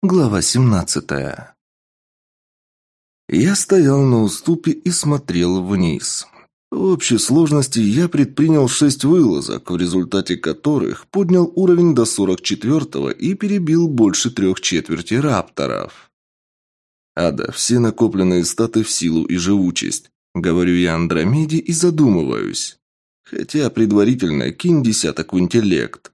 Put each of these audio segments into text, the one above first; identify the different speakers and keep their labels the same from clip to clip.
Speaker 1: Глава 17. Я стоял на уступе и смотрел вниз. В общей сложности я предпринял шесть вылазок, в результате которых поднял уровень до 44-го и перебил больше трех четверти рапторов. Ада, все накопленные статы в силу и живучесть. Говорю я Андромеде и задумываюсь. Хотя предварительно кинь десяток в интеллект.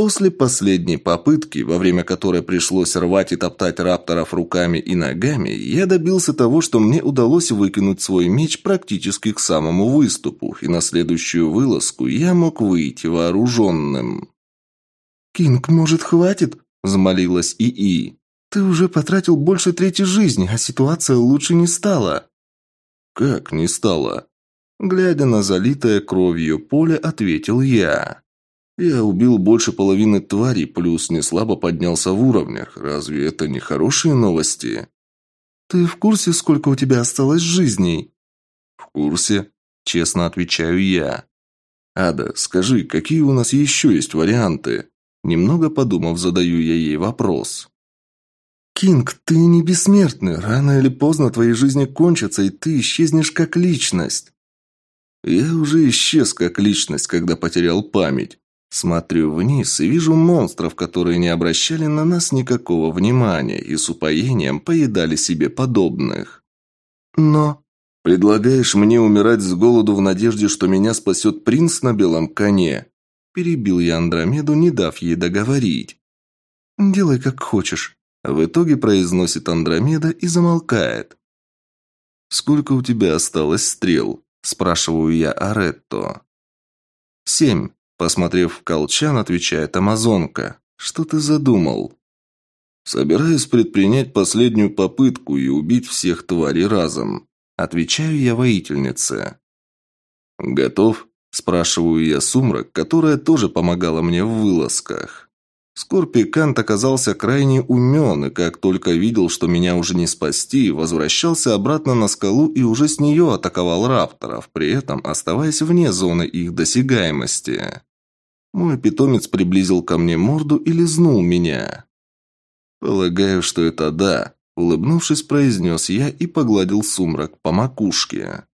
Speaker 1: После последней попытки, во время которой пришлось рвать и топтать рапторов руками и ногами, я добился того, что мне удалось выкинуть свой меч практически к самому выступу, и на следующую вылазку я мог выйти вооруженным. «Кинг, может, хватит?» – взмолилась ИИ. «Ты уже потратил больше трети жизни, а ситуация лучше не стала». «Как не стала?» Глядя на залитое кровью поле, ответил я. Я убил больше половины тварей, плюс не слабо поднялся в уровнях. Разве это не хорошие новости? Ты в курсе, сколько у тебя осталось жизней? В курсе, честно отвечаю я. Ада, скажи, какие у нас еще есть варианты? Немного подумав, задаю я ей вопрос. «Кинг, ты не бессмертный. Рано или поздно твоей жизни кончится, и ты исчезнешь как личность». «Я уже исчез как личность, когда потерял память. Смотрю вниз и вижу монстров, которые не обращали на нас никакого внимания и с упоением поедали себе подобных. Но... «Предлагаешь мне умирать с голоду в надежде, что меня спасет принц на белом коне?» Перебил я Андромеду, не дав ей договорить. «Делай как хочешь», — в итоге произносит Андромеда и замолкает. «Сколько у тебя осталось стрел?» – спрашиваю я Аретто. «Семь», Посмотрев в колчан, отвечает амазонка. «Что ты задумал?» «Собираюсь предпринять последнюю попытку и убить всех тварей разом», отвечаю я воительнице. «Готов?» – спрашиваю я Сумрак, которая тоже помогала мне в вылазках. Скорпикант оказался крайне умен, и как только видел, что меня уже не спасти, возвращался обратно на скалу и уже с нее атаковал рапторов, при этом оставаясь вне зоны их досягаемости. Мой питомец приблизил ко мне морду и лизнул меня. «Полагаю, что это да», – улыбнувшись, произнес я и погладил сумрак по макушке.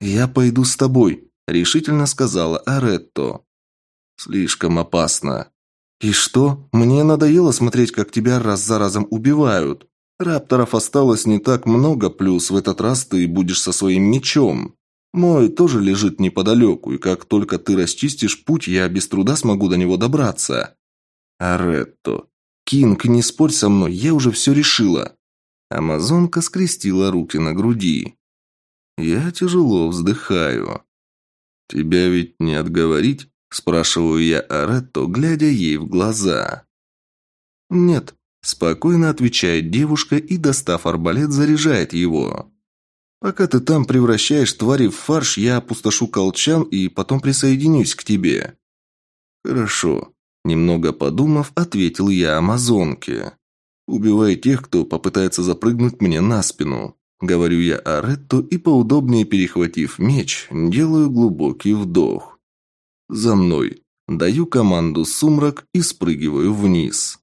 Speaker 1: «Я пойду с тобой», – решительно сказала Аретто. «Слишком опасно». «И что? Мне надоело смотреть, как тебя раз за разом убивают. Рапторов осталось не так много, плюс в этот раз ты будешь со своим мечом». Мой тоже лежит неподалеку, и как только ты расчистишь путь, я без труда смогу до него добраться. Аретто. Кинг, не спорь со мной, я уже все решила. Амазонка скрестила руки на груди. Я тяжело вздыхаю. Тебя ведь не отговорить? Спрашиваю я Аретто, глядя ей в глаза. Нет, спокойно отвечает девушка и, достав арбалет, заряжает его. Пока ты там превращаешь твари в фарш, я опустошу колчан и потом присоединюсь к тебе». «Хорошо», – немного подумав, ответил я амазонке. «Убивай тех, кто попытается запрыгнуть мне на спину». Говорю я Аретто и, поудобнее перехватив меч, делаю глубокий вдох. «За мной». Даю команду «Сумрак» и спрыгиваю вниз.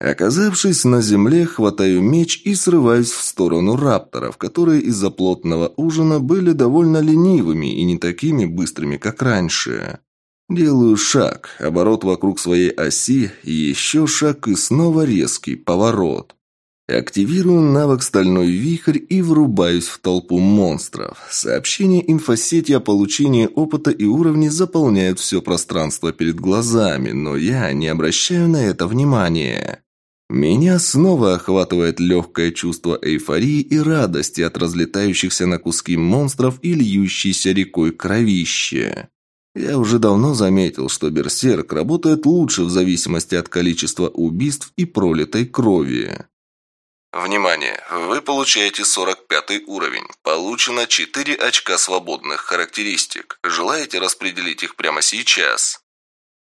Speaker 1: Оказавшись на земле, хватаю меч и срываюсь в сторону рапторов, которые из-за плотного ужина были довольно ленивыми и не такими быстрыми, как раньше. Делаю шаг, оборот вокруг своей оси, и еще шаг и снова резкий поворот. Активирую навык «Стальной вихрь» и врубаюсь в толпу монстров. Сообщения инфосети о получении опыта и уровней заполняют все пространство перед глазами, но я не обращаю на это внимания. Меня снова охватывает легкое чувство эйфории и радости от разлетающихся на куски монстров и льющейся рекой кровище. Я уже давно заметил, что берсерк работает лучше в зависимости от количества убийств и пролитой крови. Внимание! Вы получаете 45 уровень. Получено 4 очка свободных характеристик. Желаете распределить их прямо сейчас?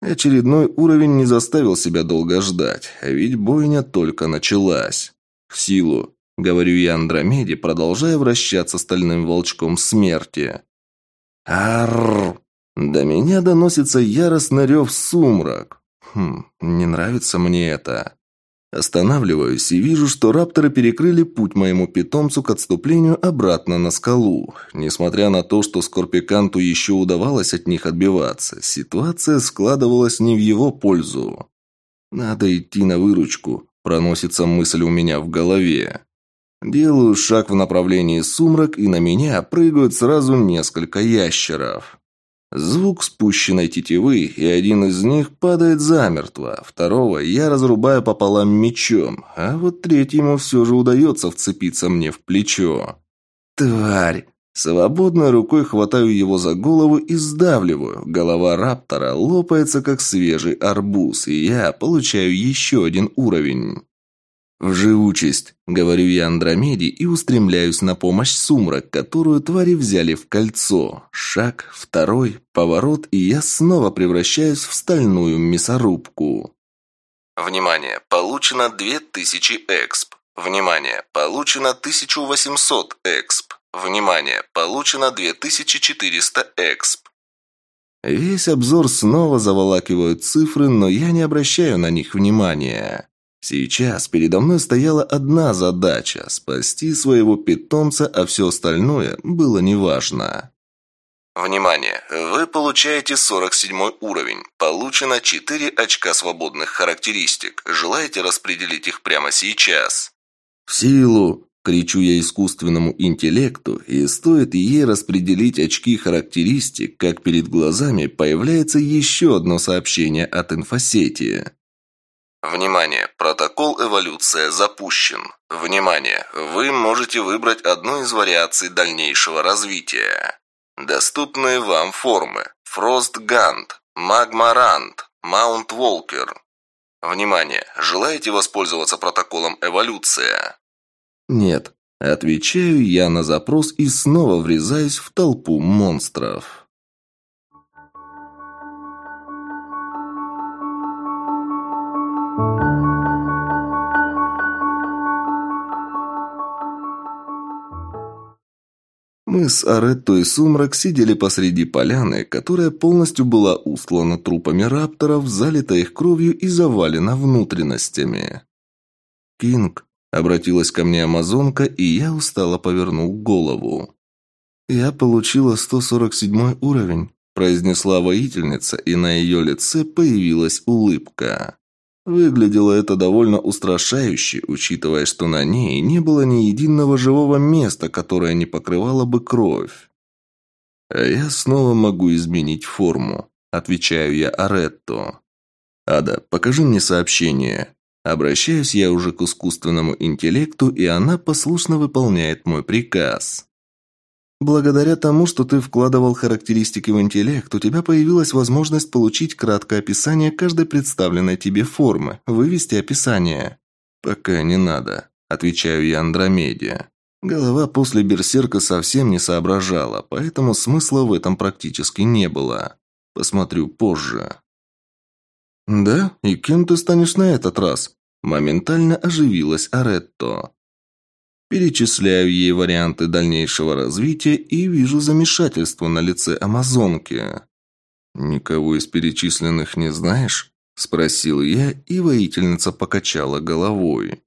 Speaker 1: Очередной уровень не заставил себя долго ждать, а ведь бойня только началась. В силу, говорю я Андромеде, продолжая вращаться стальным волчком смерти. Арррр! До меня доносится яростный рев сумрак. Хм, не нравится мне это. Останавливаюсь и вижу, что рапторы перекрыли путь моему питомцу к отступлению обратно на скалу. Несмотря на то, что Скорпиканту еще удавалось от них отбиваться, ситуация складывалась не в его пользу. «Надо идти на выручку», – проносится мысль у меня в голове. Делаю шаг в направлении сумрак, и на меня прыгают сразу несколько ящеров. Звук спущенной тетивы, и один из них падает замертво. Второго я разрубаю пополам мечом, а вот третьему все же удается вцепиться мне в плечо. «Тварь!» Свободной рукой хватаю его за голову и сдавливаю. Голова раптора лопается, как свежий арбуз, и я получаю еще один уровень. «В живучесть», — говорю я Андромеде и устремляюсь на помощь сумрак, которую твари взяли в кольцо. Шаг, второй, поворот, и я снова превращаюсь в стальную мясорубку. Внимание! Получено 2000 эксп. Внимание! Получено 1800 эксп. Внимание! Получено 2400 эксп. Весь обзор снова заволакивают цифры, но я не обращаю на них внимания. Сейчас передо мной стояла одна задача – спасти своего питомца, а все остальное было неважно. Внимание! Вы получаете 47 уровень. Получено 4 очка свободных характеристик. Желаете распределить их прямо сейчас? В силу! Кричу я искусственному интеллекту, и стоит ей распределить очки характеристик, как перед глазами появляется еще одно сообщение от инфосети. Внимание! Протокол эволюция запущен. Внимание! Вы можете выбрать одну из вариаций дальнейшего развития. Доступные вам формы. Фрост Гант, Магма Рант, Маунт Волкер. Внимание! Желаете воспользоваться протоколом эволюция? Нет. Отвечаю я на запрос и снова врезаюсь в толпу монстров. Мы с Аретто и Сумрак сидели посреди поляны, которая полностью была устлана трупами рапторов, залита их кровью и завалена внутренностями. «Кинг», — обратилась ко мне амазонка, и я устало повернул голову. «Я получила 147 уровень», — произнесла воительница, и на ее лице появилась улыбка. Выглядело это довольно устрашающе, учитывая, что на ней не было ни единого живого места, которое не покрывало бы кровь. «А я снова могу изменить форму», – отвечаю я Аретто. «Ада, покажи мне сообщение». Обращаюсь я уже к искусственному интеллекту, и она послушно выполняет мой приказ. Благодаря тому, что ты вкладывал характеристики в интеллект, у тебя появилась возможность получить краткое описание каждой представленной тебе формы, вывести описание. Пока не надо, отвечаю я Андромеде. Голова после берсерка совсем не соображала, поэтому смысла в этом практически не было. Посмотрю позже. «Да? И кем ты станешь на этот раз?» Моментально оживилась Аретто. Перечисляю ей варианты дальнейшего развития и вижу замешательство на лице амазонки. «Никого из перечисленных не знаешь?» – спросил я, и воительница покачала головой.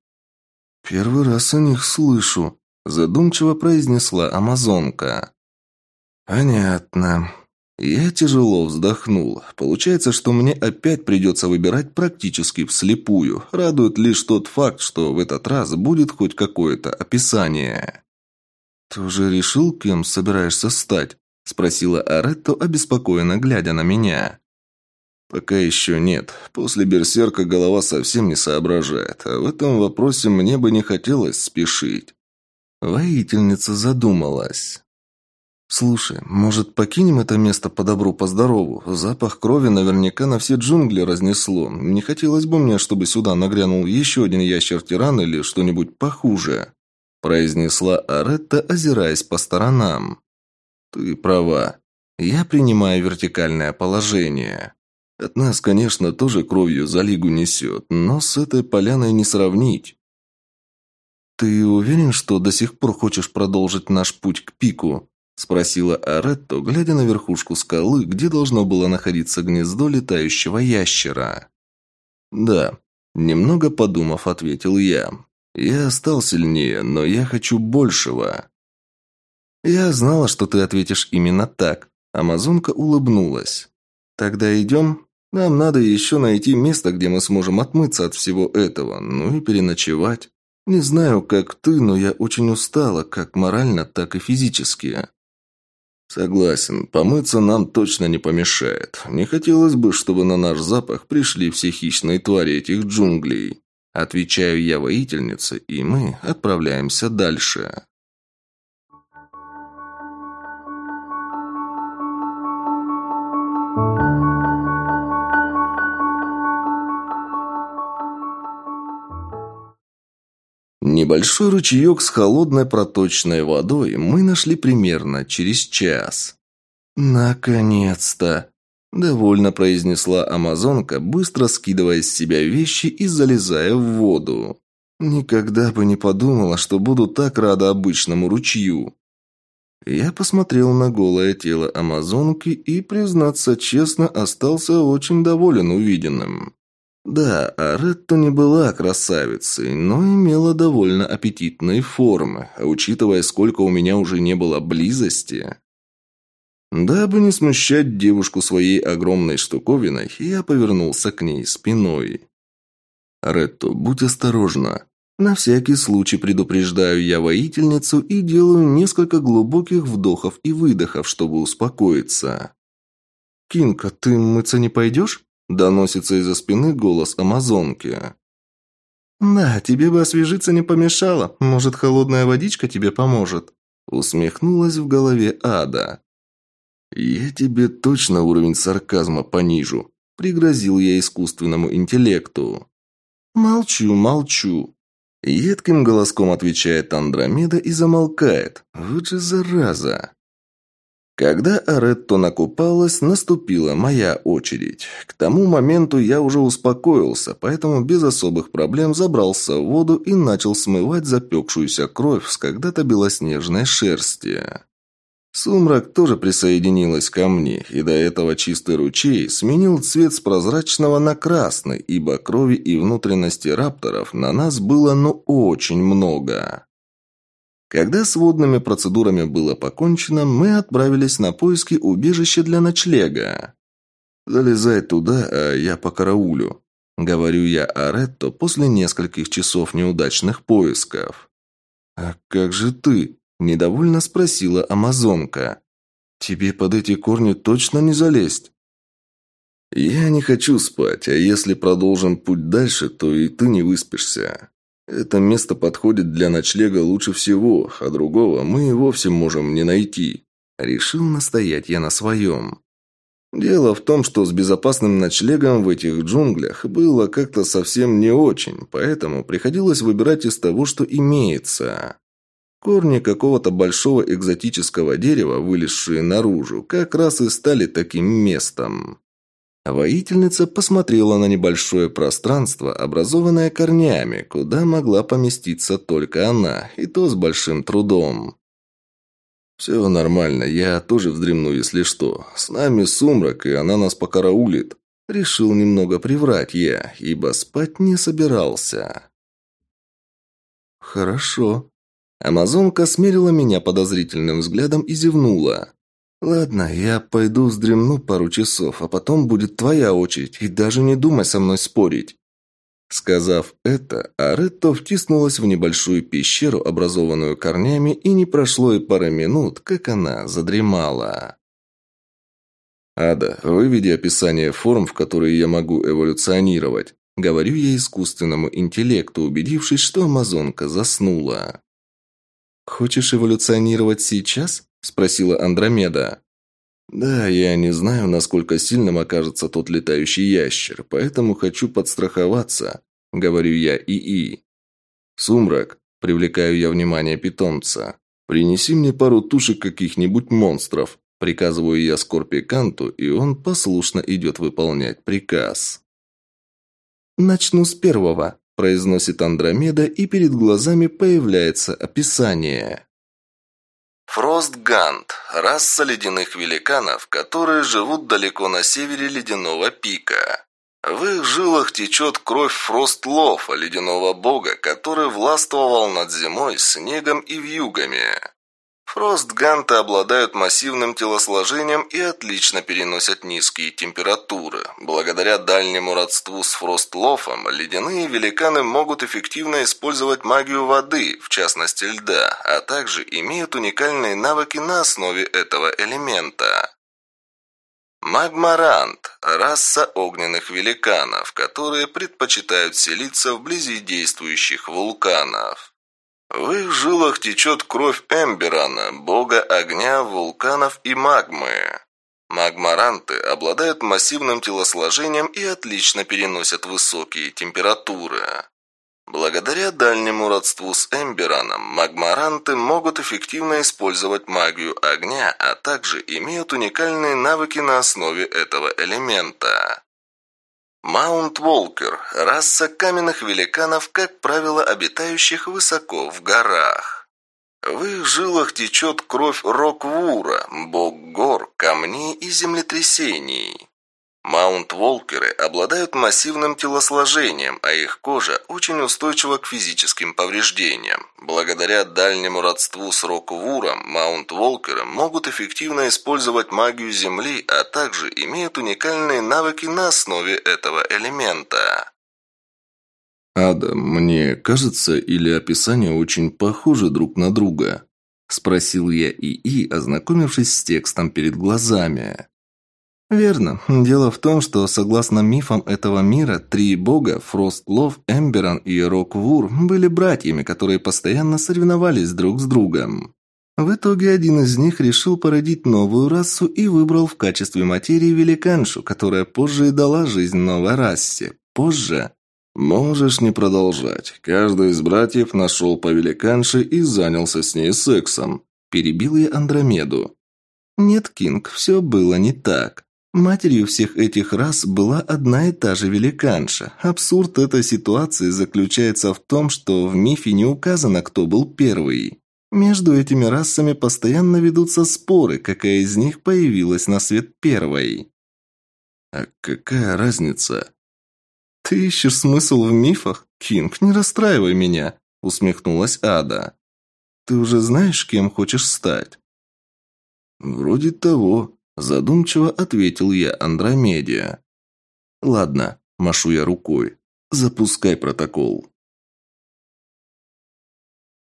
Speaker 1: «Первый раз о них слышу», – задумчиво произнесла амазонка. «Понятно. Я тяжело вздохнул. Получается, что мне опять придется выбирать практически вслепую. Радует лишь тот факт, что в этот раз будет хоть какое-то описание. «Ты уже решил, кем собираешься стать?» – спросила Аретто, обеспокоенно глядя на меня. «Пока еще нет. После берсерка голова совсем не соображает, а в этом вопросе мне бы не хотелось спешить». Воительница задумалась. «Слушай, может, покинем это место по добру, по здорову? Запах крови наверняка на все джунгли разнесло. Не хотелось бы мне, чтобы сюда нагрянул еще один ящер-тиран или что-нибудь похуже», произнесла Аретта, озираясь по сторонам. «Ты права. Я принимаю вертикальное положение. От нас, конечно, тоже кровью за лигу несет, но с этой поляной не сравнить». «Ты уверен, что до сих пор хочешь продолжить наш путь к пику?» Спросила Аретто, глядя на верхушку скалы, где должно было находиться гнездо летающего ящера. «Да», – немного подумав, ответил я. «Я стал сильнее, но я хочу большего». «Я знала, что ты ответишь именно так», – Амазонка улыбнулась. «Тогда идем. Нам надо еще найти место, где мы сможем отмыться от всего этого, ну и переночевать. Не знаю, как ты, но я очень устала, как морально, так и физически». «Согласен, помыться нам точно не помешает. Не хотелось бы, чтобы на наш запах пришли все хищные твари этих джунглей». Отвечаю я воительнице, и мы отправляемся дальше. Небольшой ручеек с холодной проточной водой мы нашли примерно через час. «Наконец-то!» – довольно произнесла амазонка, быстро скидывая с себя вещи и залезая в воду. «Никогда бы не подумала, что буду так рада обычному ручью». Я посмотрел на голое тело амазонки и, признаться честно, остался очень доволен увиденным. Да, Аретто не была красавицей, но имела довольно аппетитные формы, а учитывая, сколько у меня уже не было близости... Дабы не смущать девушку своей огромной штуковиной, я повернулся к ней спиной. «Ретто, будь осторожна. На всякий случай предупреждаю я воительницу и делаю несколько глубоких вдохов и выдохов, чтобы успокоиться». «Кинка, ты мыться не пойдешь?» Доносится из-за спины голос амазонки. «Да, тебе бы освежиться не помешало. Может, холодная водичка тебе поможет?» Усмехнулась в голове Ада. «Я тебе точно уровень сарказма понижу», – пригрозил я искусственному интеллекту. «Молчу, молчу», – едким голоском отвечает Андромеда и замолкает. «Вот же зараза!» Когда Аретто накупалась, наступила моя очередь. К тому моменту я уже успокоился, поэтому без особых проблем забрался в воду и начал смывать запекшуюся кровь с когда-то белоснежной шерсти. Сумрак тоже присоединилась ко мне, и до этого чистый ручей сменил цвет с прозрачного на красный, ибо крови и внутренности рапторов на нас было ну очень много. Когда с водными процедурами было покончено, мы отправились на поиски убежища для ночлега. «Залезай туда, а я по караулю», — говорю я Аретто после нескольких часов неудачных поисков. «А как же ты?» – недовольно спросила амазонка. «Тебе под эти корни точно не залезть?» «Я не хочу спать, а если продолжим путь дальше, то и ты не выспишься. Это место подходит для ночлега лучше всего, а другого мы и вовсе можем не найти. Решил настоять я на своем. Дело в том, что с безопасным ночлегом в этих джунглях было как-то совсем не очень, поэтому приходилось выбирать из того, что имеется. Корни какого-то большого экзотического дерева, вылезшие наружу, как раз и стали таким местом. Воительница посмотрела на небольшое пространство, образованное корнями, куда могла поместиться только она, и то с большим трудом. «Все нормально, я тоже вздремну, если что. С нами сумрак, и она нас покараулит». Решил немного приврать я, ибо спать не собирался. «Хорошо». Амазонка смерила меня подозрительным взглядом и зевнула. «Ладно, я пойду вздремну пару часов, а потом будет твоя очередь, и даже не думай со мной спорить». Сказав это, Аретто втиснулась в небольшую пещеру, образованную корнями, и не прошло и пары минут, как она задремала. «Ада, выведи описание форм, в которые я могу эволюционировать», говорю я искусственному интеллекту, убедившись, что амазонка заснула. «Хочешь эволюционировать сейчас?» – спросила Андромеда. «Да, я не знаю, насколько сильным окажется тот летающий ящер, поэтому хочу подстраховаться», – говорю я ИИ. «Сумрак», – привлекаю я внимание питомца, – «принеси мне пару тушек каких-нибудь монстров», – приказываю я Скорпиканту, и он послушно идет выполнять приказ. «Начну с первого», – произносит Андромеда, и перед глазами появляется описание. Фростгант – раса ледяных великанов, которые живут далеко на севере ледяного пика. В их жилах течет кровь Фростлофа, ледяного бога, который властвовал над зимой, снегом и вьюгами. Фростганты обладают массивным телосложением и отлично переносят низкие температуры. Благодаря дальнему родству с Фростлофом, ледяные великаны могут эффективно использовать магию воды, в частности льда, а также имеют уникальные навыки на основе этого элемента. Магмарант – раса огненных великанов, которые предпочитают селиться вблизи действующих вулканов. В их жилах течет кровь Эмберана, бога огня, вулканов и магмы. Магмаранты обладают массивным телосложением и отлично переносят высокие температуры. Благодаря дальнему родству с Эмбераном, магмаранты могут эффективно использовать магию огня, а также имеют уникальные навыки на основе этого элемента. Маунт Волкер – раса каменных великанов, как правило, обитающих высоко в горах. В их жилах течет кровь Роквура, бог гор, камней и землетрясений. Маунт-волкеры обладают массивным телосложением, а их кожа очень устойчива к физическим повреждениям. Благодаря дальнему родству с Роквуром, маунт-волкеры могут эффективно использовать магию Земли, а также имеют уникальные навыки на основе этого элемента.
Speaker 2: «Ада, мне кажется, или описания очень похожи друг на друга?» – спросил я ИИ, ознакомившись с текстом перед глазами.
Speaker 1: Верно. Дело в том, что, согласно мифам этого мира, три бога – Фростлов, Эмберон и Роквур – были братьями, которые постоянно соревновались друг с другом. В итоге один из них решил породить новую расу и выбрал в качестве материи великаншу, которая позже и дала жизнь новой расе. Позже...
Speaker 2: «Можешь не продолжать. Каждый из братьев нашел по великанше и занялся с ней сексом», – перебил я Андромеду.
Speaker 1: «Нет, Кинг, все было не так. Матерью всех этих рас была одна и та же великанша. Абсурд этой ситуации заключается в том, что в мифе не указано, кто был первый. Между этими расами постоянно ведутся споры, какая из них появилась на свет первой.
Speaker 2: А какая разница?
Speaker 1: Ты ищешь смысл в мифах? Кинг, не расстраивай меня, усмехнулась Ада. Ты уже знаешь, кем хочешь стать?
Speaker 2: Вроде того, Задумчиво ответил я Андромедия.
Speaker 1: «Ладно», – машу я рукой. «Запускай протокол».